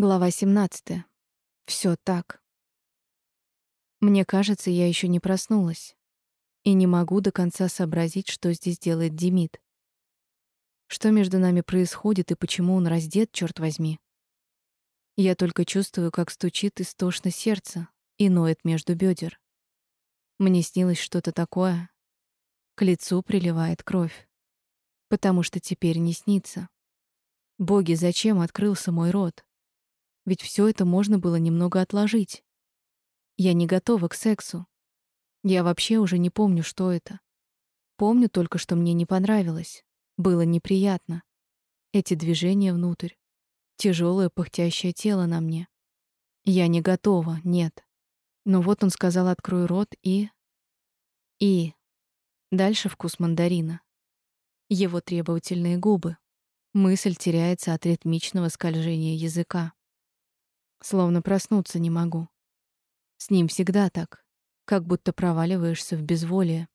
Глава 17. Всё так. Мне кажется, я ещё не проснулась и не могу до конца сообразить, что здесь делает Демид. Что между нами происходит и почему он раздет, чёрт возьми. Я только чувствую, как стучит истошно сердце и ноет между бёдер. Мне снилось что-то такое. К лицу приливает кровь. Потому что теперь не снится. Боги, зачем открылся мой рот? Ведь все это можно было немного отложить. Я не готова к сексу. Я вообще уже не помню, что это. Помню только, что мне не понравилось. Было неприятно. Эти движения внутрь. Тяжелое пыхтящее тело на мне. Я не готова, нет. Но вот он сказал «открой рот» и... И... Дальше вкус мандарина. Его требовательные губы. Мысль теряется от ритмичного скольжения языка. Словно проснуться не могу. С ним всегда так, как будто проваливаешься в безволие.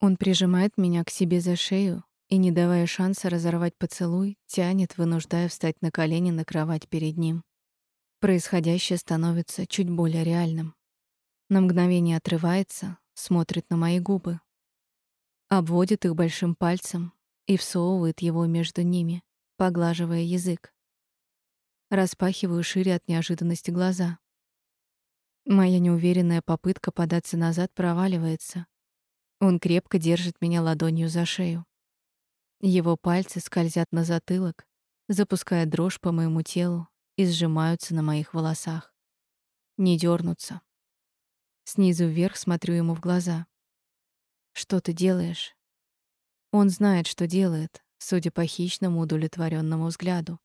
Он прижимает меня к себе за шею и, не давая шанса разорвать поцелуй, тянет, вынуждая встать на колени на кровать перед ним. Происходящее становится чуть более реальным. На мгновение отрывается, смотрит на мои губы, обводит их большим пальцем и всовывает его между ними, поглаживая язык. Распахиваю шире от неожиданности глаза. Моя неуверенная попытка податься назад проваливается. Он крепко держит меня ладонью за шею. Его пальцы скользят на затылок, запуская дрожь по моему телу и сжимаются на моих волосах. Не дернуться. Снизу вверх смотрю ему в глаза. Что ты делаешь? Он знает, что делает, судя по хищному удовлетворенному взгляду.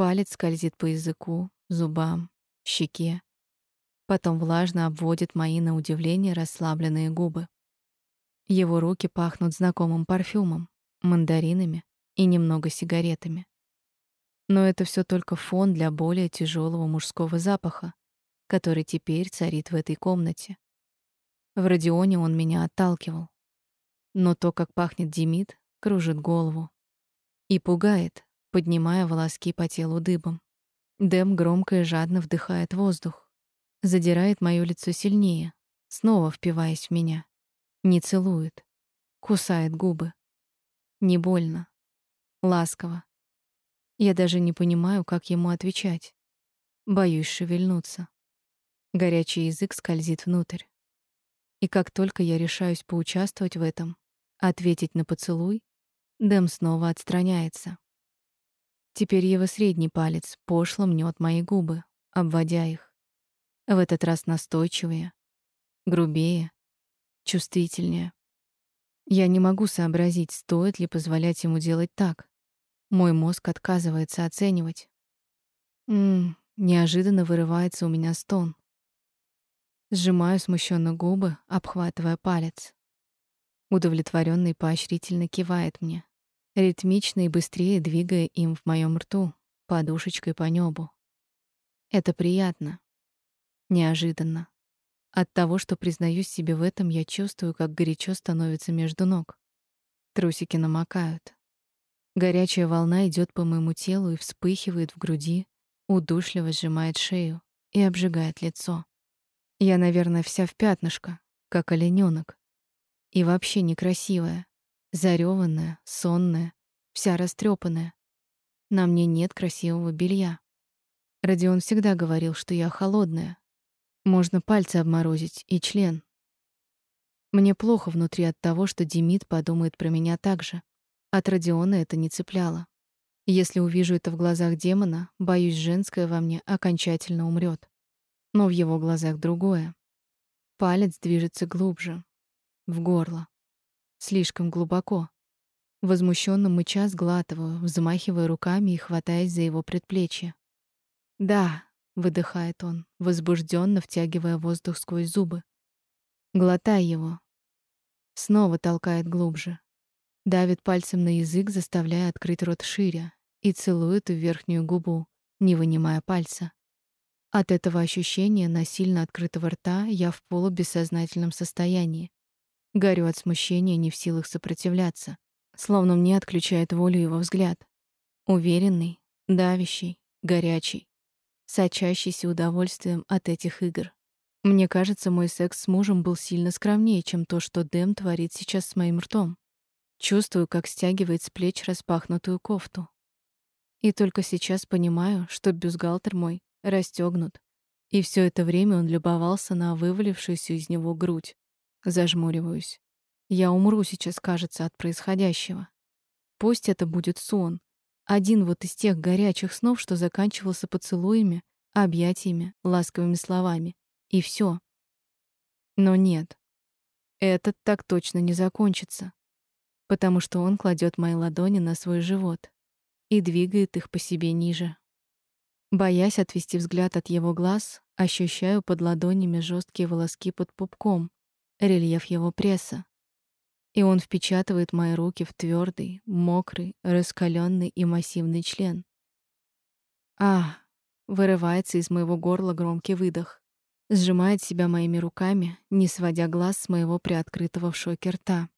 Палец скользит по языку, зубам, щеке. Потом влажно обводит мои на удивление расслабленные губы. Его руки пахнут знакомым парфюмом, мандаринами и немного сигаретами. Но это все только фон для более тяжелого мужского запаха, который теперь царит в этой комнате. В Родионе он меня отталкивал. Но то, как пахнет Демид, кружит голову. И пугает, поднимая волоски по телу дыбом. Дэм громко и жадно вдыхает воздух, задирает моё лицо сильнее, снова впиваясь в меня. Не целует, кусает губы. Не больно, ласково. Я даже не понимаю, как ему отвечать. Боюсь шевельнуться. Горячий язык скользит внутрь. И как только я решаюсь поучаствовать в этом, ответить на поцелуй, Дэм снова отстраняется. Теперь его средний палец пошло мнет мои губы, обводя их. В этот раз настойчивее, грубее, чувствительнее. Я не могу сообразить, стоит ли позволять ему делать так. Мой мозг отказывается оценивать. М неожиданно вырывается у меня стон. Сжимаю смущенно губы, обхватывая палец. Удовлетворённый поощрительно кивает мне ритмично и быстрее двигая им в моем рту, подушечкой по небу. Это приятно. Неожиданно. От того, что признаюсь себе в этом, я чувствую, как горячо становится между ног. Трусики намокают. Горячая волна идет по моему телу и вспыхивает в груди, удушливо сжимает шею и обжигает лицо. Я, наверное, вся в пятнышко, как оленёнок. И вообще некрасивая. Зарёванная, сонная, вся растрепанная. На мне нет красивого белья. Родион всегда говорил, что я холодная. Можно пальцы обморозить и член. Мне плохо внутри от того, что Демид подумает про меня так же. От Родиона это не цепляло. Если увижу это в глазах демона, боюсь, женское во мне окончательно умрет. Но в его глазах другое. Палец движется глубже, в горло. Слишком глубоко. Возмущенно мыча сглатываю, взмахивая руками и хватаясь за его предплечье. «Да», — выдыхает он, возбужденно втягивая воздух сквозь зубы. «Глотай его». Снова толкает глубже. Давит пальцем на язык, заставляя открыть рот шире, и целует в верхнюю губу, не вынимая пальца. От этого ощущения насильно открытого рта я в полубессознательном состоянии. Горю от смущения, не в силах сопротивляться, словно мне отключает волю его взгляд. Уверенный, давящий, горячий. сочащийся удовольствием от этих игр. Мне кажется, мой секс с мужем был сильно скромнее, чем то, что Дэм творит сейчас с моим ртом. Чувствую, как стягивает с плеч распахнутую кофту. И только сейчас понимаю, что бюстгальтер мой расстёгнут, и все это время он любовался на вывалившуюся из него грудь. Зажмуриваюсь. Я умру сейчас, кажется, от происходящего. Пусть это будет сон. Один вот из тех горячих снов, что заканчивался поцелуями, объятиями, ласковыми словами. И все. Но нет. Этот так точно не закончится. Потому что он кладет мои ладони на свой живот и двигает их по себе ниже. Боясь отвести взгляд от его глаз, ощущаю под ладонями жесткие волоски под пупком, рельеф его пресса. И он впечатывает мои руки в твердый, мокрый, раскаленный и массивный член. А, вырывается из моего горла громкий выдох. Сжимает себя моими руками, не сводя глаз с моего приоткрытого в шоке рта.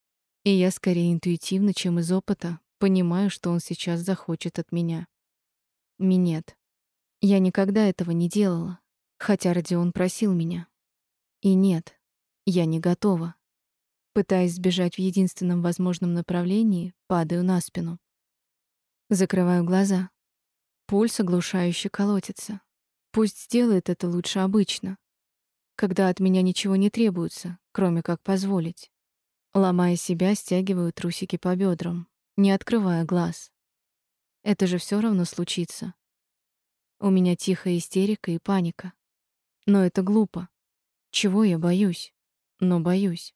И я скорее интуитивно, чем из опыта, понимаю, что он сейчас захочет от меня. Минет. Я никогда этого не делала, хотя Родион просил меня. И нет, я не готова. Пытаясь сбежать в единственном возможном направлении, падаю на спину. Закрываю глаза. Пульс оглушающе колотится. Пусть сделает это лучше обычно, когда от меня ничего не требуется, кроме как позволить. Ломая себя, стягиваю трусики по бедрам, не открывая глаз. Это же все равно случится. У меня тихая истерика и паника. Но это глупо. Чего я боюсь? Но боюсь.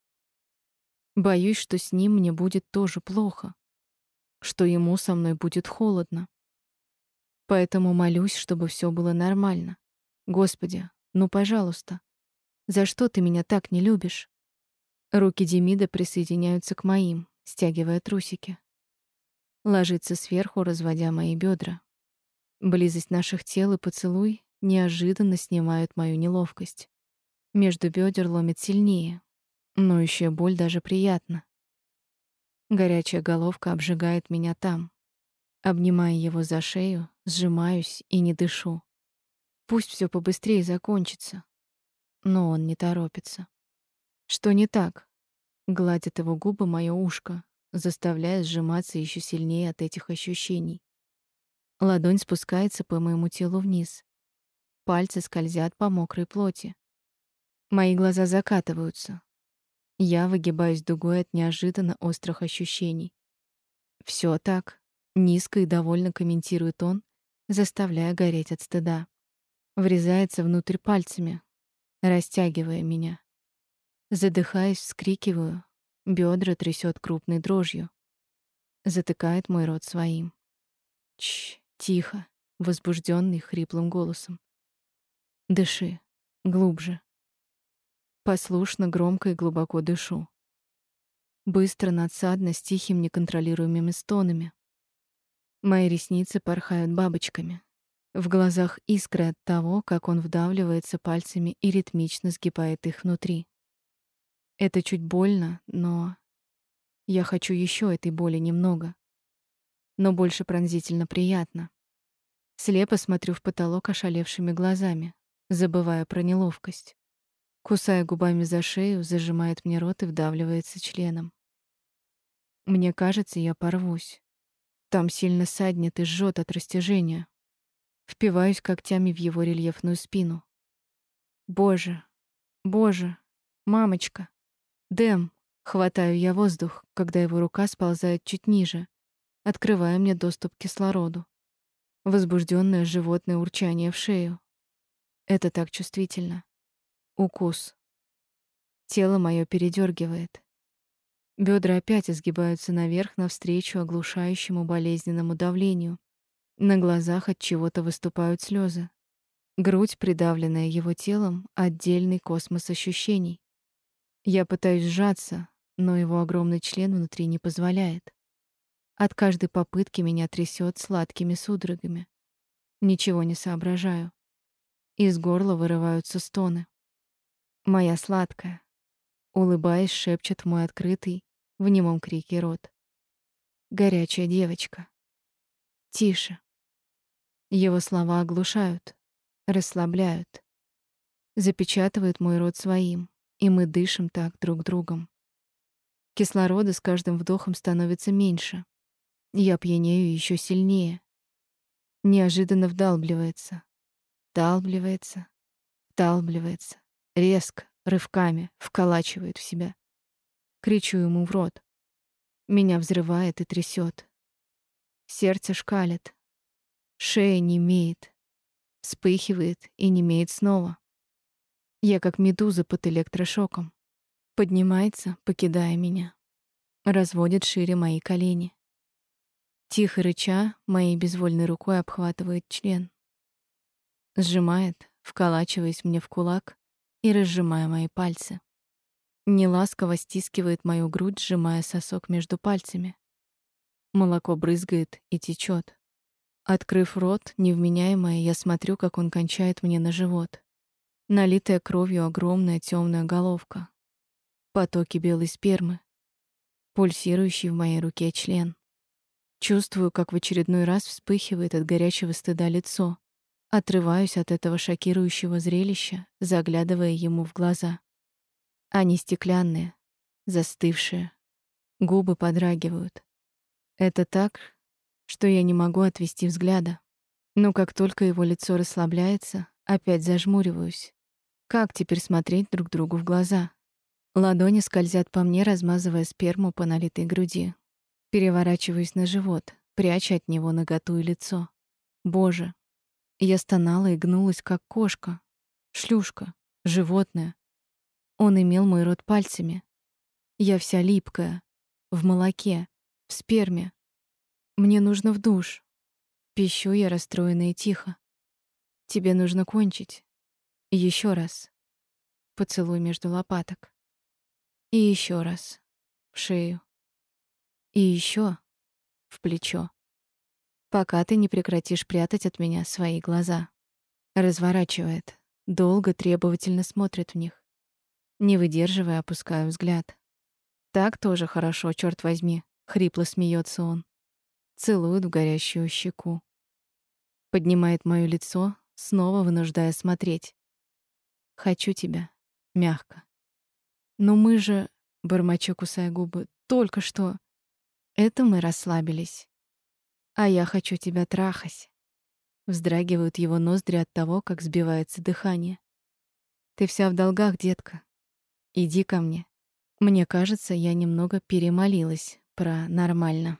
Боюсь, что с ним мне будет тоже плохо. Что ему со мной будет холодно. Поэтому молюсь, чтобы все было нормально. Господи, ну, пожалуйста. За что ты меня так не любишь? Руки Демида присоединяются к моим, стягивая трусики. Ложится сверху, разводя мои бедра. Близость наших тел и поцелуй неожиданно снимают мою неловкость. Между бедер ломит сильнее. Ноющая боль даже приятна. Горячая головка обжигает меня там. Обнимая его за шею, сжимаюсь и не дышу. Пусть все побыстрее закончится. Но он не торопится. Что не так? Гладит его губы моё ушко, заставляя сжиматься еще сильнее от этих ощущений. Ладонь спускается по моему телу вниз. Пальцы скользят по мокрой плоти. Мои глаза закатываются. Я выгибаюсь дугой от неожиданно острых ощущений. Все так, низко и довольно комментирует он, заставляя гореть от стыда. Врезается внутрь пальцами, растягивая меня. Задыхаясь, вскрикиваю, бедра трясет крупной дрожью. Затыкает мой рот своим. Чш, Тихо, возбужденный хриплым голосом. Дыши, глубже. Послушно, громко и глубоко дышу. Быстро, надсадно, с тихим неконтролируемыми стонами. Мои ресницы порхают бабочками. В глазах искры от того, как он вдавливается пальцами и ритмично сгибает их внутри. Это чуть больно, но я хочу еще этой боли немного но больше пронзительно приятно. Слепо смотрю в потолок ошалевшими глазами, забывая про неловкость. Кусая губами за шею, зажимает мне рот и вдавливается членом. Мне кажется, я порвусь. Там сильно саднет и жжет от растяжения. Впиваюсь когтями в его рельефную спину. Боже, боже, мамочка. Дэм, хватаю я воздух, когда его рука сползает чуть ниже, открывая мне доступ к кислороду. Возбужденное животное урчание в шею. Это так чувствительно. Укус. Тело мое передергивает. Бедра опять изгибаются наверх навстречу оглушающему болезненному давлению. На глазах от чего-то выступают слезы. Грудь, придавленная его телом, отдельный космос ощущений. Я пытаюсь сжаться, но его огромный член внутри не позволяет. От каждой попытки меня трясет сладкими судорогами. Ничего не соображаю. Из горла вырываются стоны. Моя сладкая, улыбаясь, шепчет мой открытый в немом крике рот. Горячая девочка. Тише. Его слова оглушают. расслабляют, запечатывают мой рот своим, и мы дышим так друг другом. Кислорода с каждым вдохом становится меньше. Я пьянею еще сильнее. Неожиданно вдалбливается. Вдалбливается. Вдалбливается. Резко, рывками, вколачивает в себя. Кричу ему в рот. Меня взрывает и трясет. Сердце шкалит. Шея немеет. Вспыхивает и немеет снова. Я как медуза под электрошоком. Поднимается, покидая меня. Разводит шире мои колени. Тихо рыча, моей безвольной рукой обхватывает член. Сжимает, вколачиваясь мне в кулак и разжимая мои пальцы. Неласково стискивает мою грудь, сжимая сосок между пальцами. Молоко брызгает и течет. Открыв рот, невменяемое, я смотрю, как он кончает мне на живот. Налитая кровью огромная темная головка, потоки белой спермы, пульсирующий в моей руке член. Чувствую, как в очередной раз вспыхивает от горячего стыда лицо. Отрываюсь от этого шокирующего зрелища, заглядывая ему в глаза. Они стеклянные, застывшие. Губы подрагивают. Это так, что я не могу отвести взгляда. Но как только его лицо расслабляется, опять зажмуриваюсь. Как теперь смотреть друг другу в глаза? Ладони скользят по мне, размазывая сперму по налитой груди. Переворачиваюсь на живот, пряча от него наготу и лицо. Боже. Я стонала и гнулась, как кошка. Шлюшка. Животное. Он имел мой рот пальцами. Я вся липкая. В молоке. В сперме. Мне нужно в душ. Пищу я расстроена и тихо. Тебе нужно кончить. Еще раз. Поцелуй между лопаток. И еще раз. В шею. И еще в плечо. Пока ты не прекратишь прятать от меня свои глаза. Разворачивает. Долго, требовательно смотрит в них. Не выдерживая, опускаю взгляд. Так тоже хорошо, черт возьми. Хрипло смеется он. Целует в горящую щеку. Поднимает моё лицо, снова вынуждая смотреть. Хочу тебя. Мягко. Но мы же, бормочу, кусая губы, только что. Это мы расслабились. А я хочу тебя трахать. Вздрагивают его ноздри от того, как сбивается дыхание. Ты вся в долгах, детка. Иди ко мне. Мне кажется, я немного перемолилась про нормально.